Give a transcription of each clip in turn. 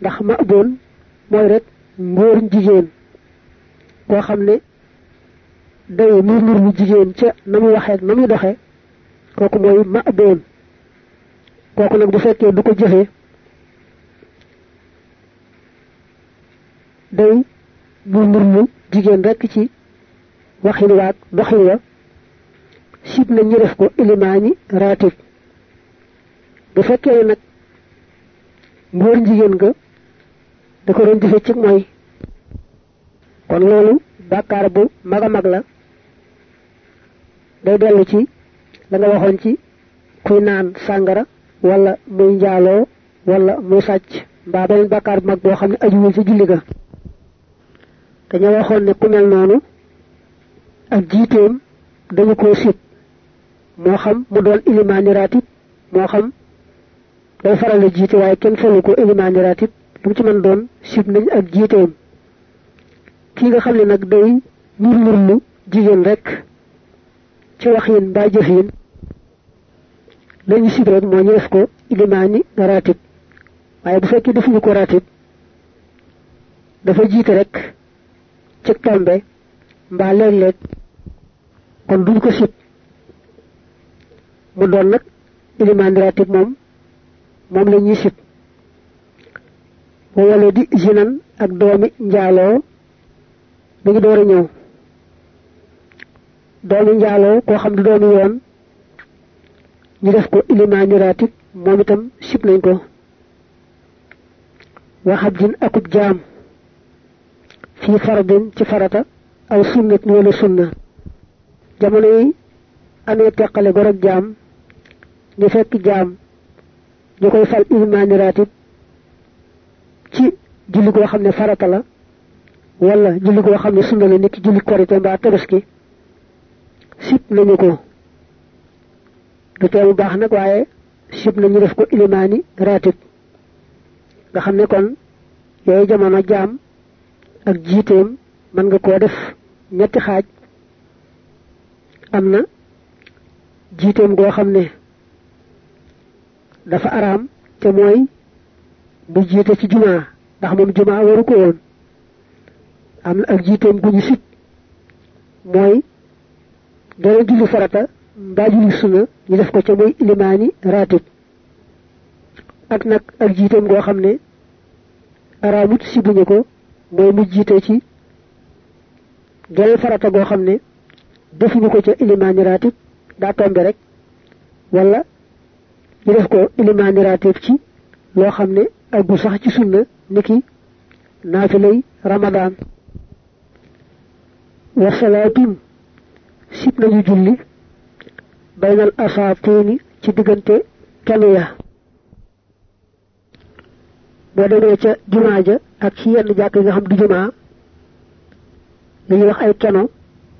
ndax ma aboon mooy rek ngóor jigéen koo xam ne day nur nur lu jigéen ca na mu waxee na muy doxee kooku mooy ma aboon kooku nag bu fekkee du ko jëfee day nur lu jigéen rekk ci waxin waag doxin wa sib na ñu def ko ilimaani raatib. Bu fekkee nag ngóor jigéen nga da ko doon jëfe ci mooy. Kon loolu bàkkaar bu mag a mag la. Day dellu ci la nga waxoon ci kuy naan sàngara wala muy njaaloo wala muy sàcc. Mbaa beneen bàkkaar bu mag boo xam ne ajuwul ci julli ga. Dañoo waxoon ne ku mel noonu ak jiiteem dañu koo sib moo xam mu doon moo xam day faral jiite waaye kenn ko lu ci mën doon sib nañ ak jiiteem. Kii nga xam ne nag day nur nurlu jigéen rek ci wax yin mbaa jëf yin lañu sib rek moo ñu def ko ilimaani raatib. Waaye bu fekkee defuñu ko raatib dafa jiite rek ci tombe mbaa léeg-léeg. Kon duñ ko sib. Mu doon nag ilimaani raatib moom moom la sib wala di zinan ak doomi njaaloo mi ngi door a ñëw. Doomi njaaloo koo xam ne doomi yoon ñu def ko ilimaani raatib moom itam sib nañ ko. Waxab jin akub jaam fii faradin ci farata aw sunnat wala sunna. Jamono yi amee teqale gor ak jaam ñu fekk jaam ñu koy fal ilimaani raatib ci julli goo xam ne farata la wala julli goo xam ne sunna la niki julli korite mbaa tabaski sib nañu ko. Du teemu baax nag waaye sib nañu def ko ilimaani raatib nga xam ne kon yooyu jamono jaam ak jiiteem mën nga koo def ñetti xaaj. Am na dafa araam te mooy bu jiite ci jumaa ndax moom jumaa waru ko woon. Am ak jiiteem gu ñu sib mooy dana julli farata mbaa julli sunna ñu def ko ca muy ilimaani raatib. Ak nag ak jiiteem goo xam ne araamut sibuñu ko mooy mu jiite ci geneen farata goo xam ne defuñu ko ca ilimaani raatib daa tombe rek. Wala ñu def ko ilimaani raatib ci loo sax ci sunna niki naafilay ramadaan wa salaatin sib nañu julli baynal asaatiini ci diggante kenu ya. Boo demee ca jumaa ja ak ci yenn jàkk nga xam du jumaa li ñuy wax ay keno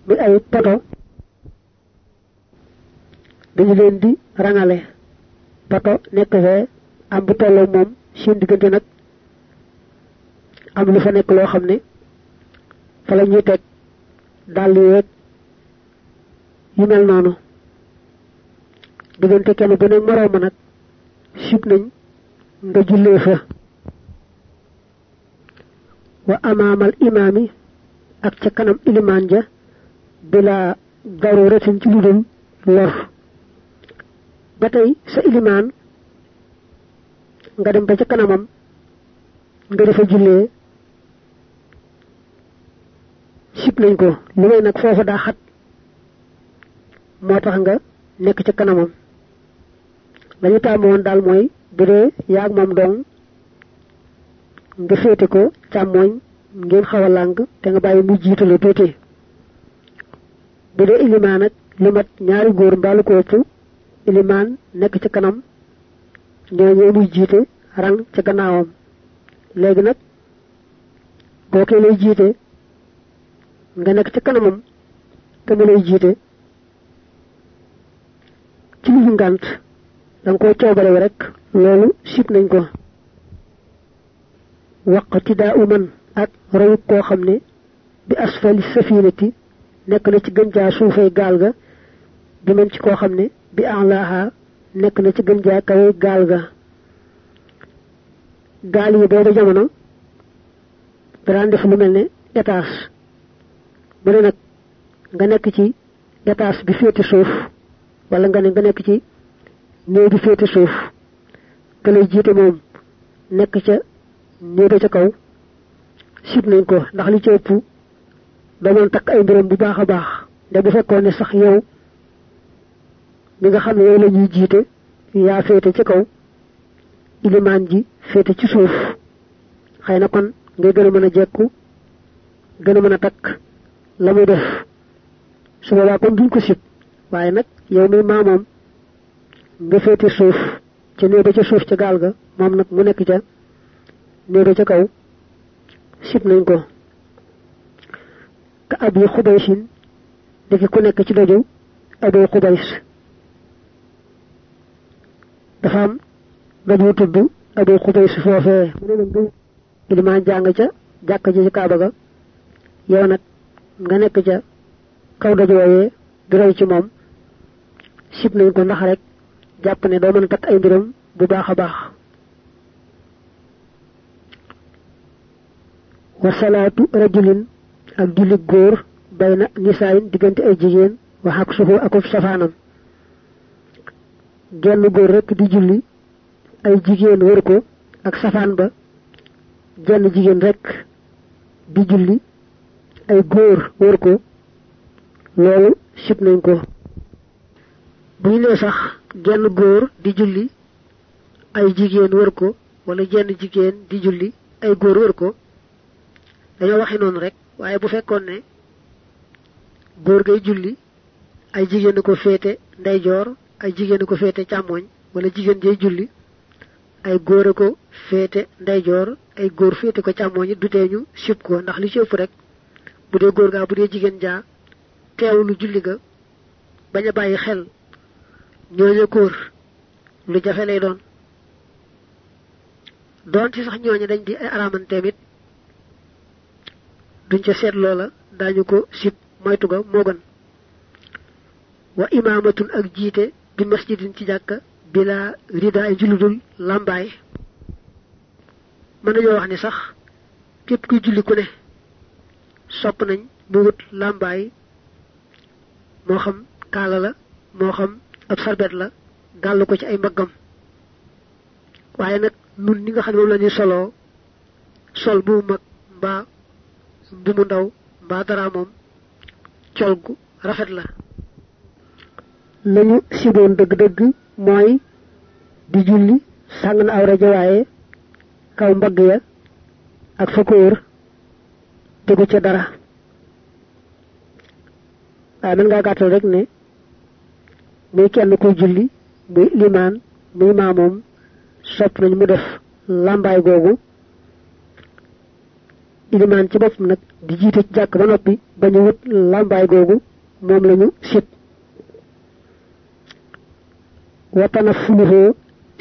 muy ay poto rangale. Poto nekk fee am bu tolloo am lu fa nekk loo xam ne fa la ñuy teg dàll yeeg yu mel noonu. diggante kenn bu ne morooma nag sib nañ nga jullee fa. wa amaamal imaami ak ca kanam ilimaan ja bila daruratin ci lu dul lor. ba tey sa ilimaan nga dem ba ca kanamam nga defa jullee sib nañ ko. Lu may nag foofa daa xat. Moo tax nga nekk ca kanamam. Lañu taamu woon daal mooy bu dee yaag moom dong nga féete ko càmmooñ ngeen xaw a làng te nga bàyyi mu jiitale tuuti. Bu dee ilimaan ak lu mat ñaari góor mbaalu ko ëpp ilimaan nekk ca kanam ñooñee muy jiite rang ca gannaawam. Léegi nag kookee lay nga nekk ca kanamam te mu lay jiite. ci lu ngànt da nga koy coobarew rek loolu sib nañ ko. Waqti daa uman ak royub koo xam ne bi asfali safinati nekk na ci gën jaa suufay gaal ga bi man ci koo xam ne bi alaaha nekk na ci gën jaa kawe gaal ga. Gaal yi booba jamono daan def lu mel ne étage. Mu ne nag nga nekk ci étage bi féete suuf wala nga ne nga nekk ci néew bi féete suuf ka lay jiite moom nekk ca néew ba ca kaw sib nañ ko ndax li ci ëpp dañoon takk ay mbiram bu baax a baax ndax bu fekkoon ne sax yow mi nga xam ne yow la ñuy jiite yaa féete ci kaw ilimaan ji féete ci suuf xëy na kon ngay gën a mën a jekku gën a mën a takk la muy def. Su boobaa kon duñ ko sib. Waaye nag yow mi maamoom nga féete suuf ca néew ba ca suuf ca gaal ga moom nag mu nekk ca néew ba ca kaw sib nañ ko. Ka ab yi xubaysin diki ku nekk ci doju abu xubays dafa am doju tudd abu xubays foofee. Mu ne nag ilimaan jàng ca jàkk ji ci kaaba ga. Yow nag nga nekk ca kaw doj woowee di roy ci moom sib nañ ko ndax rek jàpp ne doo mën a ay mbiram bu baax a baax. Wa salaatu rajulin ak julli góor bayna nisaayin diggante ay jigéen wax ak sufu akub safaanam. Genn góor rekk di julli ay jigéen wër ko ak safaan ba genn jigéen rekk di julli ay góor wër ko loolu sib nañ ko. Bu ñu nee sax genn góor di julli ay jigéen wër ko wala jenn jigéen di julli ay góor wër ko. Dañoo waxe noonu rek waaye bu fekkoon ne góor gay julli ay jigéen ko féete ndeyjoor ay jigéen ko féete càmmoñ wala jigéen jay julli ay góor ko féete ndeyjoor ay góor féete ko càmmoñ du tee ñu sib ko ndax li ci ëpp rek bu dee góor gaa bu dee jigéen jaa julli ga bañ a bàyyi xel ñooña kóor lu jafe lay doon. Doon ci sax ñooña dañ di ay araamanteem it duñ ca seet ko moytu ga moo gën. Wa imaamatun ak jiite bi masjidin ci jàkka bila rida ay julludul làmbaay. Mën nañoo wax ni sax képp kuy julli ku ne sopp nañ mu wut làmbaay moo xam kaala la moo xam ab sarbet la gàll ko ci ay mbaggam. Waaye nag nun ni nga xam ne moom la ñuy soloo sol bu mag bu mu ndaw dara rafet la. Lañu di julli sàng na aw rajo waaye kaw mbagg ya ak tegu ca dara. Waaye mën ngaa gàttal rek ne muy kenn kuy julli muy limaan muy maamoom sopp nañ mu def làmbaay googu. Ilimaan ci boppam nag di jiite ci jàkk ba noppi ba ñu wut làmbaay googu moom lañu sib. Watana fuluhoo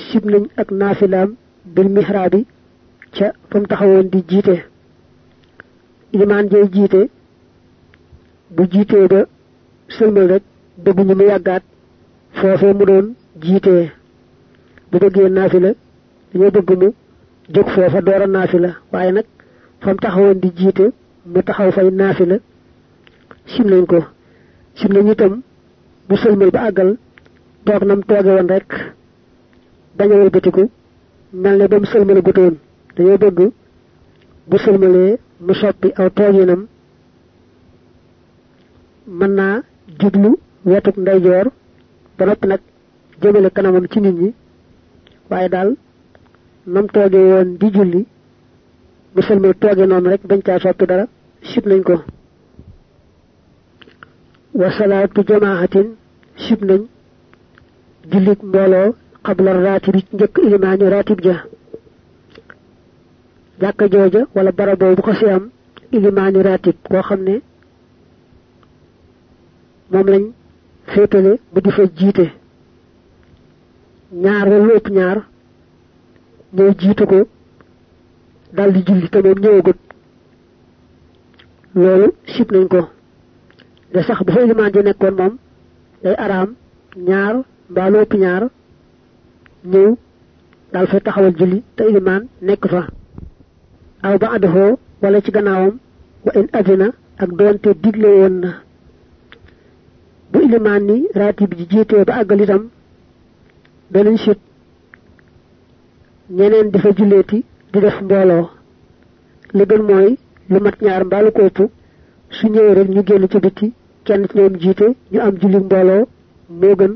sib nañ ak naafilaam bil mihraabi ca taxawoon di ilimaan jay jiite bu jiitee ba sëlmal rek bëgguñu mu yàggaat foofee mu doon jiitee bu bëggee naafila dañoo bëgg mu jóg foofa door a naafila. Waaye fam taxawoon di jiite mu taxaw fay naafila sim nañ ko. Sim nañ itam bu sëlmal ba àggal toog nam tooge woon rek bañ a wëlbatiku mel ne ba mu sëlmale bëgg bu mu soppi aw tooginam mën naa jublu wetuk ndeyjoor ba noppi nag jëmale kanamam ci nit ñi. Waaye daal nam tooge woon di julli bu sëlmal tooge noonu rek bañ caa soppi dara sib nañ ko. Wa salaatu jamaahatin sib nañ jullit mbooloo raatib ja jàkka jooja wala baraboo bu ko si am ilimaani raatib koo xam ne moom lañ féetale ba di fa jiite. Ñaar wala ëpp ñaar ñëw jiitu ko dal di julli te moom ñëwagut. Loolu sib nañ ko. De sax bu fa ilimaan ji nekkoon moom day araam ñaar mbaa lu ëpp ñaar ñëw dal fa taxawal julli te iliman nek fa aw ba adho wala ci gannaawam wa in adina ak doonte digle woon na. Bu iliman ni ratib bi jiitee ba àggal itam danañ sit ñeneen di fa julleeti di def mbooloo. Li gën mooy lu mat ñaar mbaalu ko ëpp su ñëwee rek ñu génn ci biti kenn ci ñoom jiite ñu am julli mbooloo moo gën.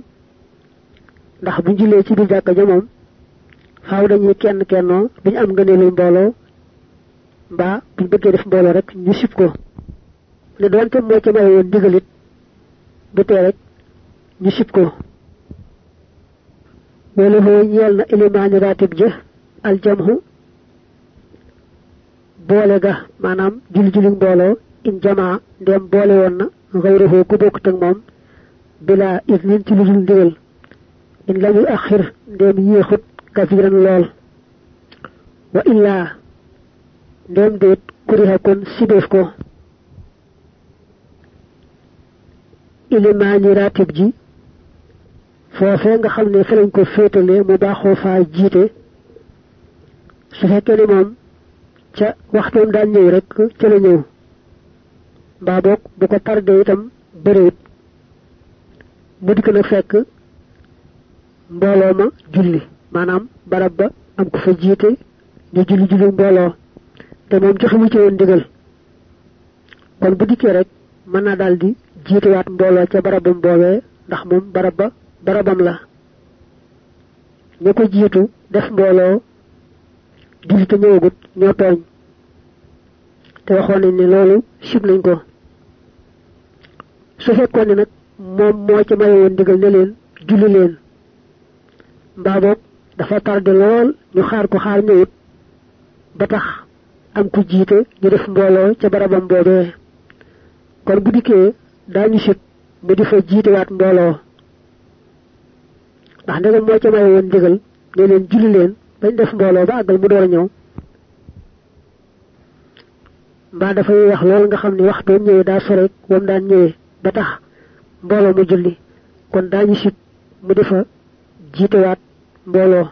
Ndax bu jullee ci biir jàkka ja moom faaw dañuy kenn kennoo dañu am ngëneelul mbooloo mbaa buñ bëggee def mbooloo rek ñu sib ko ne doonte moo ci maye woon digalit du tee rek ñu sib ko wala hoo ñeel na ilimaani ratib ja aljamhu boole ga maanaam julli julli mbooloo in jamaa ndem boole woon na xayruhu ku bokkut ak moom bila idnin ci lu dul ndigal in lam yu axir ndem yéexut kasiran lool wa illaa ndem déet kuriha kon sibeef ko ilimaani ratib ji. Foofee nga xam ne fa lañ ko féetale mu baaxoo faa jiite. Su fekkee ne moom ca waxtoom daan ñëw rek ca la ñëw. Mbaa boog bu ko tardé itam bëreet. Mu dikk nag fekk mbooloo ma julli. Maanaam barab ba am ko fa jiite. Ñu julli julli mbooloo te moom joxe mu ci woon ndigal. kon bu dikkee rek mën naa daal di jiitewaat mbooloo ca barabam boobee ndax moom barab ba barabam la. ñu ko jiitu def mbooloo julli te ñëwagut ñoo tooñ. te waxoon nañ ne loolu sib nañ ko. su fekkoon ne nag moom moo ci maye woon ndigal ne leen julli leen. mbaa boog dafa tardé lool ñu xaar ko xaar ñëwut ba tax am ku jiite ñu def mbooloo ca barabam boobee. Kon bu dikkee daañu sib mu di fa jiitewaat mbooloo. Ndax ndegam moo ca maye woon ndigal ne leen julli leen bañ def mbooloo ba àggal mu door ñëw. Mbaa dafay wax lool nga xam ne ñëwee daa sorek wam daan ñëwee ba tax mbooloo mu julli. Kon daañu mu jiitewaat mbooloo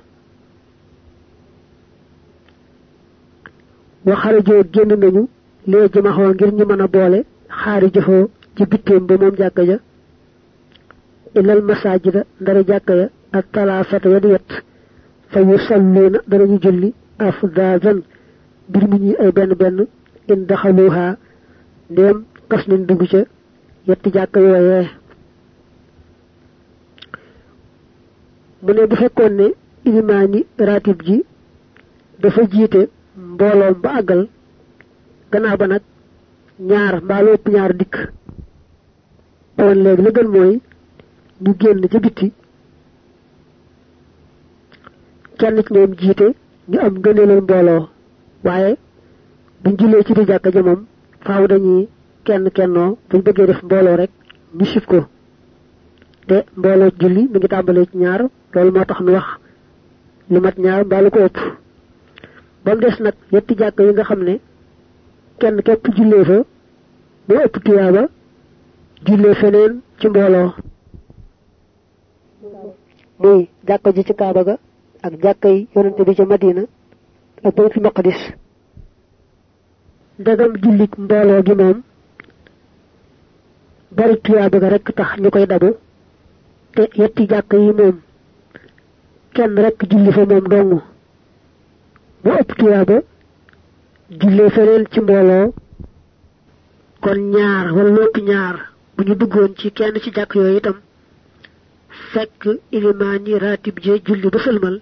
waxara joo génn nañu lee jëmaxoo ngir ñu mën a boole xaari jëfoo ci bitteem ba moom jàkka ja. Ilal masajida ndara jàkka ya ak talaasata ya di yett fa yu salluuna danañu julli afdaasan mbir mi ñuy ay benn benn in daxaluha ndéem kas nañ dugg ca yetti jàkka yooyee. Mu ne bu fekkoon ne ilimaani ji dafa jiite mbooloom ba àggal gannaaw ba nag ñaar mbaa lu ëpp ñaar dikk. Kon léegi la gën mooy ñu génn ca bitti kenn ci ñoom jiite ñu am gëneelal mbooloo. Waaye buñ jullee ci di jàkka ja moom faaw dañuy kenn kennoo buñ bëggee def mbooloo rek ñu sib ko. Te mbooloo julli mi ngi tàmbalee ci ñaar loolu moo tax nu wax lu mat ñaar mbaa lu ko ëpp ba mu des nag yetti jàkk yi nga xam ne kenn képp jullee fa moo ëpp tuyaaba jullee feneen ci mbooloo. Muy jàkka ji ci kaaba ga ak jàkka yi yonante bi ca madina ak baytul maqdis. Ndegam jullik mbooloo gi moom bari tuyaaba ga rek tax ñu koy dabu te yetti jàkk yi moom kenn rek julli fa moom dong mu ëpp tuyaaba jullee feneen ci mbooloo kon ñaar wala lépp ñaar bu ñu duggoon ci kenn ci jàkk yooyu itam fekk ilimaan yi ratib jee julli ba sëlmal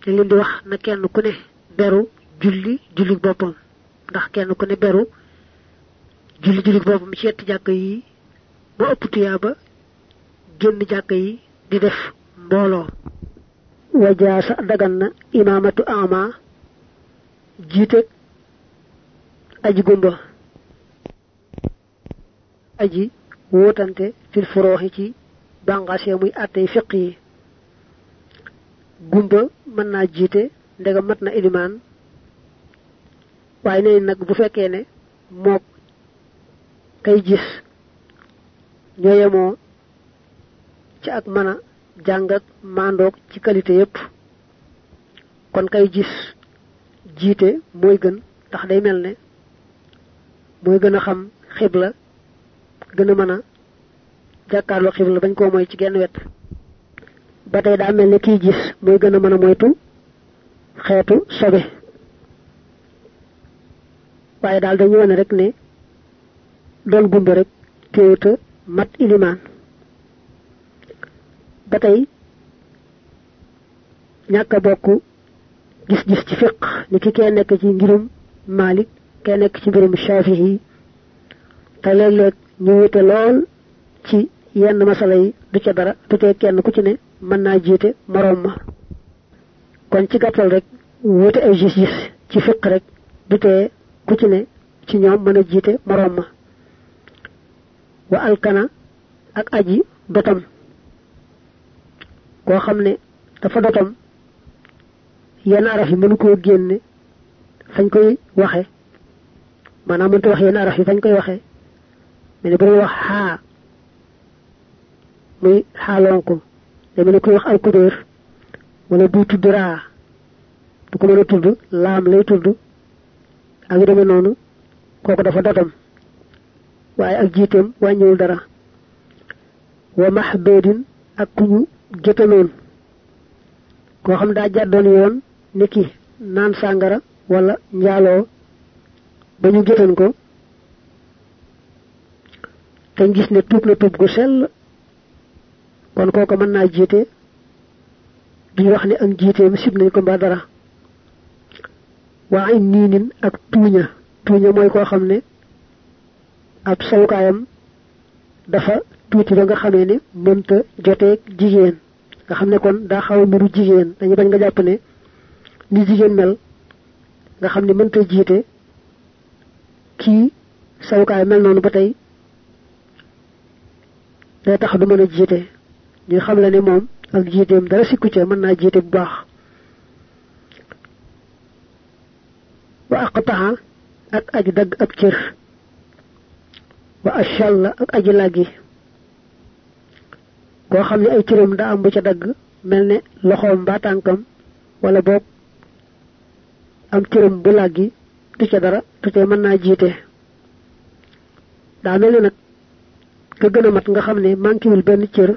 te leen di wax na kenn ku ne beru julli julli boppam ndax kenn ku ne beru julli ci yetti jàkk yi mu ëpp tuyaaba génn jàkk yi di def mbooloo. Wajaasa dagan na imaamatu ama jiite aji gumba aji wóotante fil furooxi ci bàngaas ya muy àttey fiq gumba mën naa jiite ndega mat na ilimaan waaye nee nag bu fekkee ne mook kay gis ñoo ci ak jàng ak mandoog ci qualité yépp. Kon kay gis jiite mooy gën ndax day mel ne mooy gën a xam xibla gën a mën a jàkkaarloo xibla bañ koo mooy ci genn wet. Ba tey daa mel ne kii gis mooy gën a mën a moytu xeetu sobe. Waaye daal dañu wane rek ne doon gumba rek téewuta mat ilimaan ba tey ñàkk a bokk gis-gis ci fiq ni ki kee nekk ci ngirum malik kee nekk ci mbirum shafihi te léeg-léeg ñu wute lool ci yenn masala yi du ca dara du tee kenn ku ci ne mën naa jiite moroom ma. Kon ci gàttal rek wute ay gis-gis ci fiq rek du tee ku ci ne ci ñoom mën a jiite moroom ma. Wa alkana ak aji dotam koo xam ne dafa dotam yenn araf yi mënu koo génne fañ koy waxe. Maanaam mënta wax yenn araf yi fañ koy waxe. Mais ne bu wax xaa muy xaalonko dama ne koy wax alkudóor wala buy tudd raa du ko mën a tudd lay tudd ak yu demee noonu dafa dotam waaye ak jiiteem wàññiwul dara. Wa mahdoodin ak ku ñu gétanoon koo xam daa jàddoon yoon niki naan sàngara wala njaaloo ba ñu ko te gis ne tuub na tuub gu sell. Kon kooku mën naa jiite duñ wax ne ak jiiteem sib nañ ko mbaa dara. Waa ay niinin ak tuuña tuuña mooy koo xam ne ab dafa tuuti ba nga xamee ne mënta joteeg jigéen. nga xam ne kon daa xaw mbiru jigéen. dañu bañ nga jàpp ne ni jigéen mel nga xam ne mënta jiite kii sawukaay mel noonu ba tey day tax du mën a jiite. ñu xam la ne moom ak jiiteem dara sikku ca mën naa jiite bu baax. wa aqtaha ak aji dagg ab cër. wa ashalla ak aji làggi koo xam ne ay cëram daa am bu ca dagg mel ne loxoom mbaa tànkam wala boog am cëram bu làggi du ca dara te tey mën naa jiite. Daa mel ne nag ka gën a mat nga xam ne manquéwul benn cër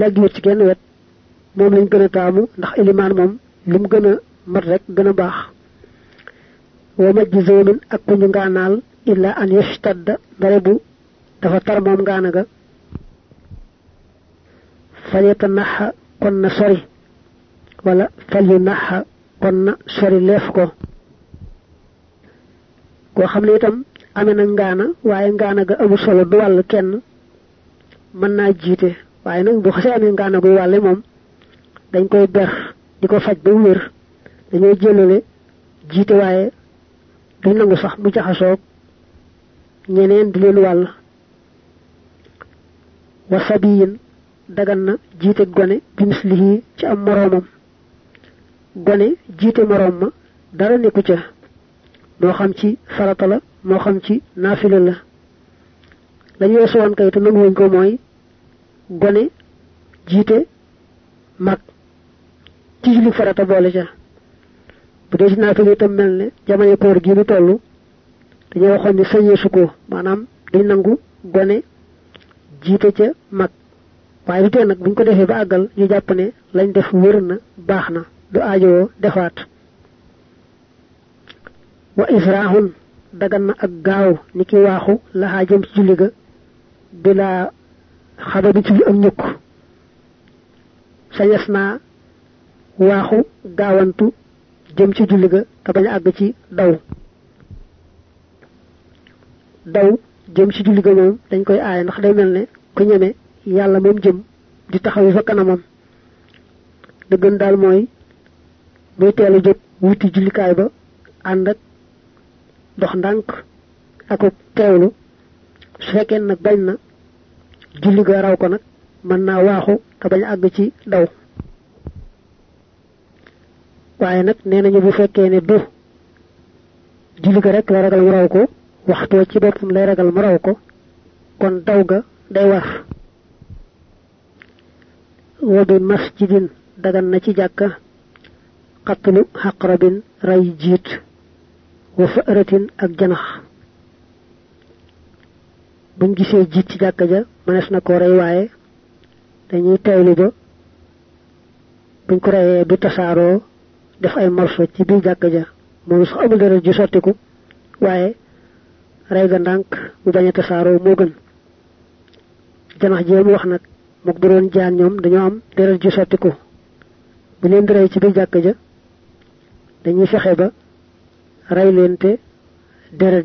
làggiwut ci genn wet moom lañ gën taamu ndax ilimaan mat rek wa ak ku ñu illa an yashtadda bu dafa tar moom ngaana ga falyata naxa kon na sori wala falyu naxa kon na sori leef ko koo xam ne itam amee na ngaana waaye ngaana ga amul solo du wàll kenn mën naa jiite. waaye nag bu xasee amee ngaana guy wàlle moom dañ koy ber di ko faj ba wér. dañoo jëlale jiite waaye duñ nangu sax dagan na jiite gone bi mislihi ci am moroomam. Gone jiite moroom ma dara nekku ca. Moo xam ci farata la moo xam ci naafila la. Lañu weesu woon kay te nanguwuñ ko mooy gone jiite mag ci julli farata boole ca. Bu dee ci naafila itam mel ne jamono koor gi nu toll dañoo waxoon ni sañeesu ko maanaam dañ nangu gone jiite ca mag. Waaye lu tee nag buñ ko defee ba àggal ñu jàpp ne lañ def wér na baax na du aajowoo defaat. Wa israhun dagan na ak gaaw ni ki waaxu laxaa jëm ci julli ga bilaa xaba bi ci ak jëm ci julli ga te bañ a àgg ci daw. Daw jëm ci julli ga moom dañ koy aaye ndax day mel ne ku ñeme yàlla moom jëm di taxaw fa kanamam. Gën daal mooy muy teel a jóg wuti jullikaay ba ànd ak dox ndànk ak teewlu. Su fekkee nag bañ na julli ga raw ko nag mën naa waaxu te bañ àgg ci daw. Waaye nag nee nañu bu fekkee ne du julli ga rek la ragal mu raw ko waxtoo ci boppam lay ragal mu raw ko kon daw ga day war. Wa bi masjidin dagan na ci jàkka qatlu haqrabin ray jiit wa fa'ratin ak janax. Buñ gisee jiit ci jàkka ja mënees na ko rey waaye dañuy teewlu ba buñ ko reyee du tasaaroo def ay morso ci biir jàkka ja. Moom sax amul dara ju ga gën. Janax wax mook bu doon jaan ñoom dañoo am deret ju sottiku. Bu leen rey ci biir jàkka ja dañuy fexe ba te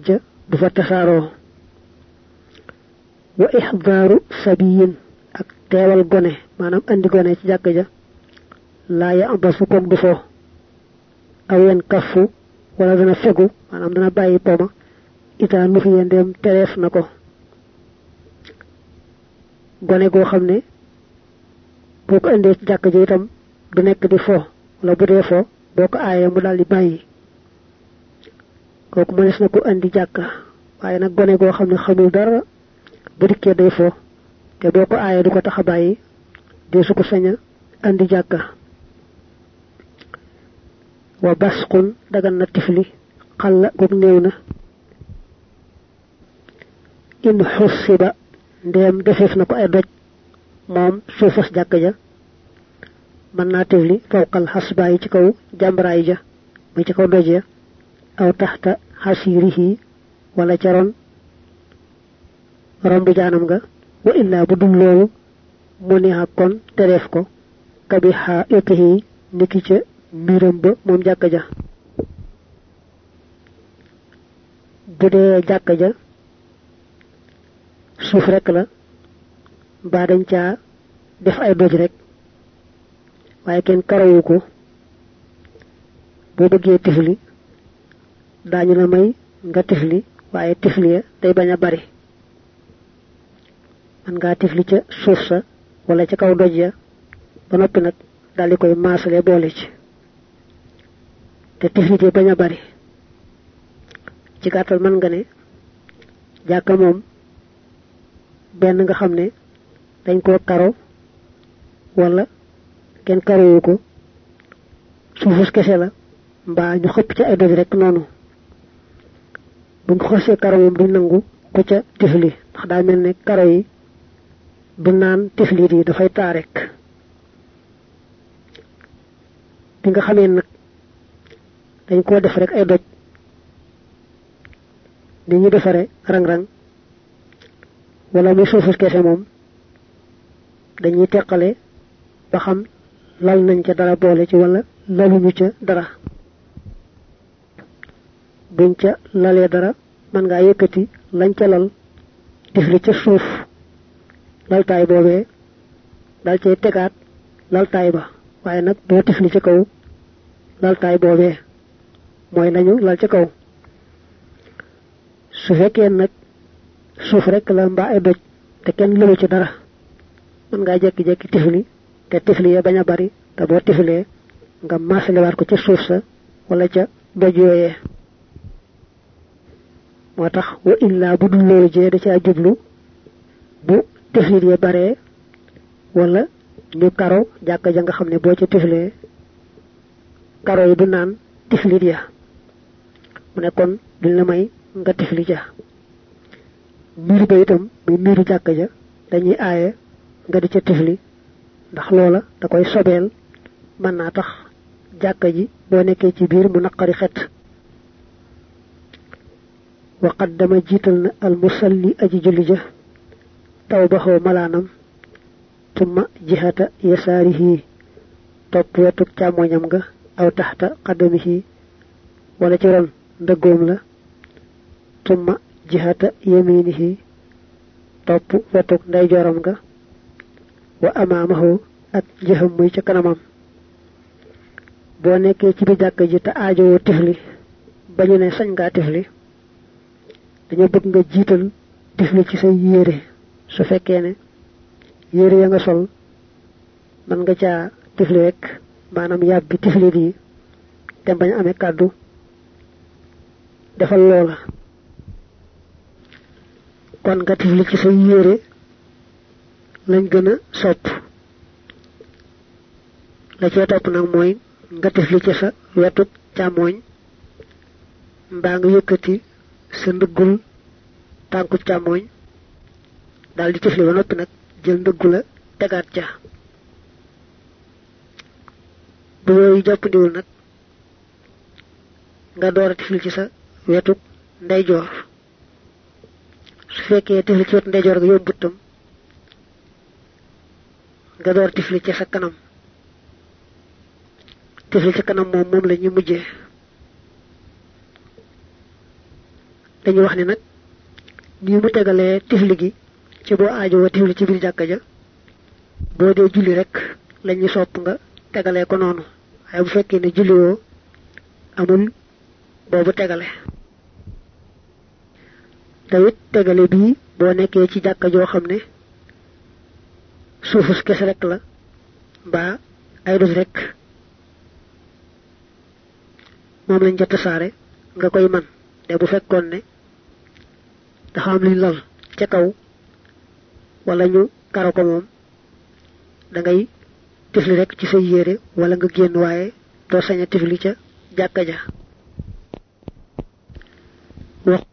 ja du fa tasaaroo. Wa ixdaaru sabiyin ak teewal gone maanaam andi gone ci jàkka ja laa ya ambasu du aw kafu wala dana fegu dana bàyyi poma ita nu fi yendeem tereef na ne boo ko indee ci jàkk ji itam du nekk di fo wala bu dee fo boo ko aayee mu daal di bàyyi. Kooku mënees na ko indi jàkka waaye nag gone goo xam ne xamul dara bu dikkee day fo te boo ko aayee du ko tax a bàyyi dee su ko andi jàkka. Wa basqun dagan na tifli xalla goog néew na. In xussiba ndeem defeef ko ay doj moom suufas jàkk ja mën naa tifli fawqal xasbaa yi ci kaw jàmbaraay ja muy ci kaw doj aw taxta xasirihi wala ca ron romb jaanam nga wa illaa bu dul loolu mu neexa kon tereef ko kabi xaa itihi niki ca mbiram ba moom jàkka ja. bu ja suuf rek la mbaa dañ caa def ay doj rek waaye kenn karawu ko. Boo bëggee tifli daañu la may nga tifli waaye tifli ya day bañ a bari. Man ngaa tifli ca suuf sa wala ca kaw doj ya ba noppi nag daldi koy maasale boole ci. Te tiflit yi bañ a bari. Ci gàttal mën nga ne jàkka moom nga xam dañ koo karo wala kenn karowu ko. Suufus kese la mbaa ñu xëpp ca ay doj rek noonu. Buñ ko xasee karo moom nangu ku ca tifli ndax daa mel ne karo yi du naan tiflit yi dafay taa rek. Bi nga xamee nag dañ koo def rek ay doj. Ni ñu defare rang-rang wala muy suufus kese moom dañuy teqale ba xam lal nañ ca dara boole ci wala laluñu ca dara. Buñ ca lalee dara mën ngaa yëkkati lañ ca lal tifli ca suuf. Laltaay boobee dal cay tegaat laltaay ba waaye nag doo tifli ca kaw. Laltaay boobee mooy lañu lal ca kaw. Su fekkee nag suuf rek la mbaa ay doj te kenn lëlu ci dara mën ngaa jekki-jekki tifli te tifli ya bañ a bari te boo tiflee nga maasaliwaat ko ca suuf sa wala ca doj yooyee moo tax wa illaa bu dul loolu jee da caa jublu bu tiflit ya baree wala ñu karo jàkka ja nga xam ne ca karo yi du naan tiflit ya. Mu ne kon duñ la may nga tifli ja. Miir ba itam muy miiru ja dañuy nga di ca tifli ndax loola da koy sobeel mën naa tax jàkka ji boo nekkee ci biir mu naqari xet wa qaddama jiital na al musalli aji julli ja taw baxoo malaanam tumma jihata yasaarihi topp wetuk càmmoñam nga aw taxta qaddamihi wala ci ron ndëggoom la tumma jihata yaminihi topp wetuk ndeyjooram nga wa amaamahu ak jëxam muy ca kanamam. boo nekkee ci bi jàkk ji te aajowoo tifli ba ñu ne sañ ngaa tifli dañoo bëgg nga jiital tifli ci say yére. Su fekkee ne yére ya nga sol mën nga caa tifli rek maanaam yàbbi tiflit yi te bañ amee kàddu defal loola. Kon nga tifli ci say lañ gën a sopp. La cee topp nag mooy nga tifli ci sa wetu càmmooñ mbaa nga yëkkati sa ndëggul tànku càmmooñ daal di tifli ba noppi nag jël ndëggu la tegaat ca. Bu yooyu jàppandiwul nag nga door a tifli ci sa wetu ndeyjoor. Su fekkee tifli ci wetu ndeyjoor nga yombut tam nga door tifli ci sa kanam. Tifli ci kanam moom moom la ñu mujjee dañu wax ni nag nii mu tegalee tifli gi ci boo aajo wa tifli ci biir jàkka ja boo dee julli rek lañu sopp nga tegalee ko noonu. Waaye bu fekkee ne julli woo amul boobu tegale. Te it tegale bii boo nekkee ci jàkka joo xam ne suufus kese rek la mbaa ay dos rek. Moom lañ jot saare nga koy man. Te bu fekkoon ne dafa am luñ lal ca kaw wala ñu karo ko moom da ngay tifli rek ci yére wala nga génn waaye doo sañ a tifli ca ja. Wax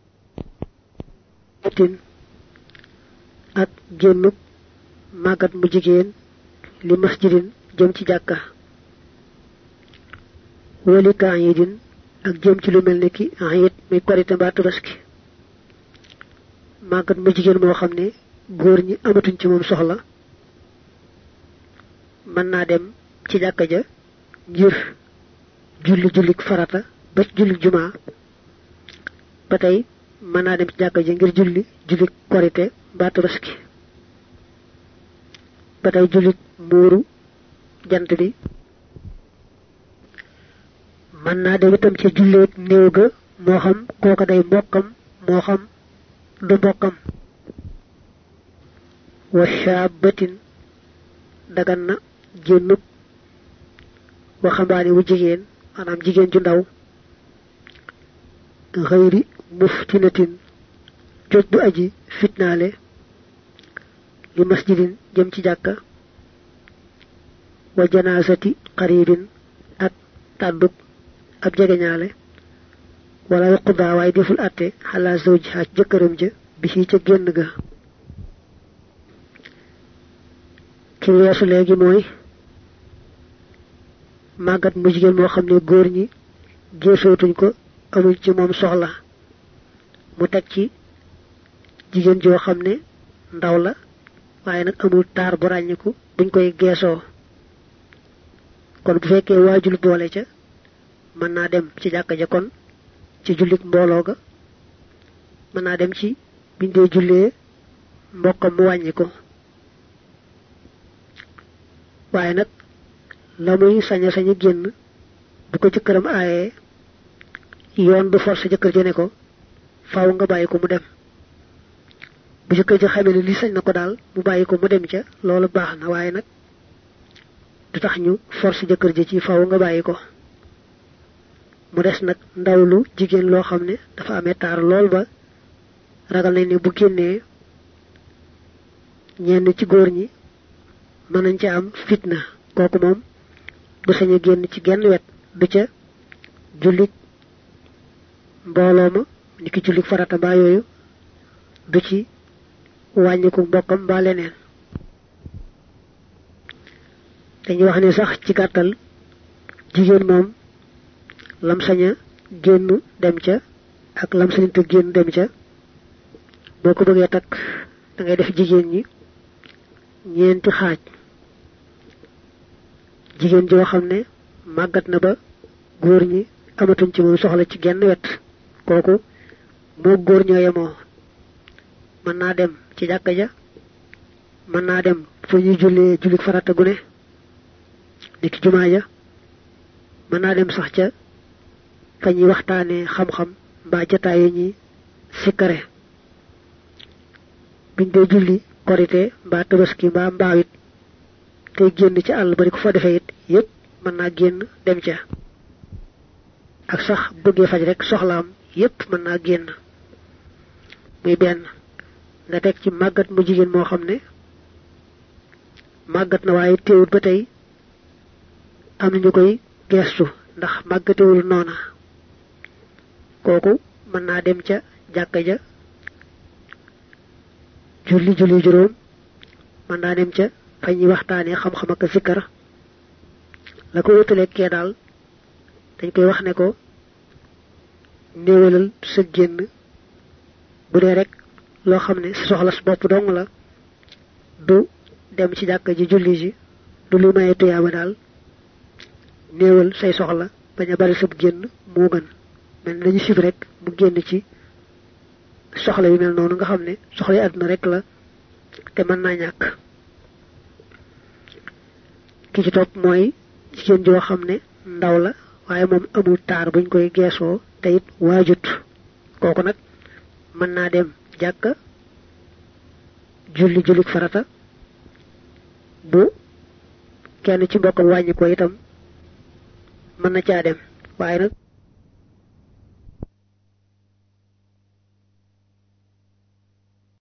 ak màggat mu jigéen li masjidin jëm ci jàkka. Wali ka ayidin ak jëm ci lu mel ki ayit muy korite mbaa tabaski. Màggat mu jigéen moo xam ne góor ñi amatuñ ci moom soxla. Mën naa dem ci jàkka ja ngir julli jullik farata ba jullik jumaa. Ba tey mën dem ci jàkka ja ngir julli tabaski ba tey jullit muuru jant bi. Mën naa dem itam ca julleeg néew ga moo xam kooka day mbokkam moo xam du mbokkam. Wa shaabatin dagan na génnub waxambaane wu jigéen maanaam jigéen ju ndaw. Xëyri muftinatin du aji fitnaale li masjidin jëm ci jàkka. wa janaasati qaribin ak tàddub ab jegeñaale. wala yuqudaa waaye deful àtte xalaa zawjiha jëkkëram ja bi ci ca génn ga. ki weesu léegi mooy màggat mu jigéen moo xam ne góor ñi géesootuñ ko amuñ ci moom soxla. mu teg ci jigéen joo xam ne ndaw la waaye nag amul taar bu ràññiku buñ koy geesoo. Kon bu fekkee waajul boole ca mën naa dem ci jàkka ja kon ci jullit mbooloo ga. Mën naa dem ci biñ dee jullee mbokkam mu wàññi ko. Waaye nag la muy saña saña génn bu ko jëkkëram aayee yoon du force jëkkër ja ko faaw nga bàyyi ko mu dem bu jëkkër ja xamee ne li sañ na ko daal mu ko mu dem ca loolu baax na. Waaye nag du tax ñu force jëkkër ja ci faaw nga bàyyi ko. Mu des nag ndaw lu jigéen loo dafa amee taar lool ba ragal nañ ne bu génnee ñenn ci góor ñi mën nañ ca am fitna. Kooku moom du sañ a génn ci genn wet du ca jullit mbooloo ma ni farata mbaa yooyu du ci wàññiku mbokkam mbaa leneen. Dañuy wax ne sax ci gàttal jigéen moom lam saña génn dem ca ak lam sañante génn dem ca boo ko bëggee takk da ngay def jigéen ñi ñeenti xaaj. Jigéen joo xam ne màggat na ba góor ñi amatuñ ci moom soxla ci genn wet kooku moo góor ñoo mën naa dem ci jàkka ja mën naa dem fu jullee jullit farata gu ne ni ki jumaa ja mën naa dem sax ca fa ñuy waxtaanee xam-xam mbaa jataay yi ñuy sikkare. Biñ dee julli korite mbaa tabaski mbaa mbaawit génn ci àll bari ku fa defee it yépp mën naa génn dem ca. Ak sax bëggee faj rek soxlaam yépp mën naa génn. Muy benn nga teg ci màggat mu jigéen moo xam ne màggat na waaye teewut ba tey am na ñu koy gestu ndax màggatewul noona kooku mën naa dem ca jàkka ja julli julli juróom mën naa dem ca fa ñuy waxtaanee xam-xam ak la ko wutale kee daal dañ koy wax ne ko néewalal sa génn bu rek loo xam ne soxla su dong la du dem ci jàkka ji julli ji du li maye tuyaaba daal. Néewal say soxla bañ a bari sab génn moo gën. Mel dañu sib rek mu génn ci soxla yu mel noonu nga xam ne soxla yi àdduna rek la te mën naa ñàkk. Ki ci topp mooy jigéen joo xam ne ndaw la waaye moom amul taar buñ koy geesoo te it waajut. Kooku dem jàkka julli jullik farata bu kenn ci mbokkam wàññi ko itam mën na caa dem. Waaye nag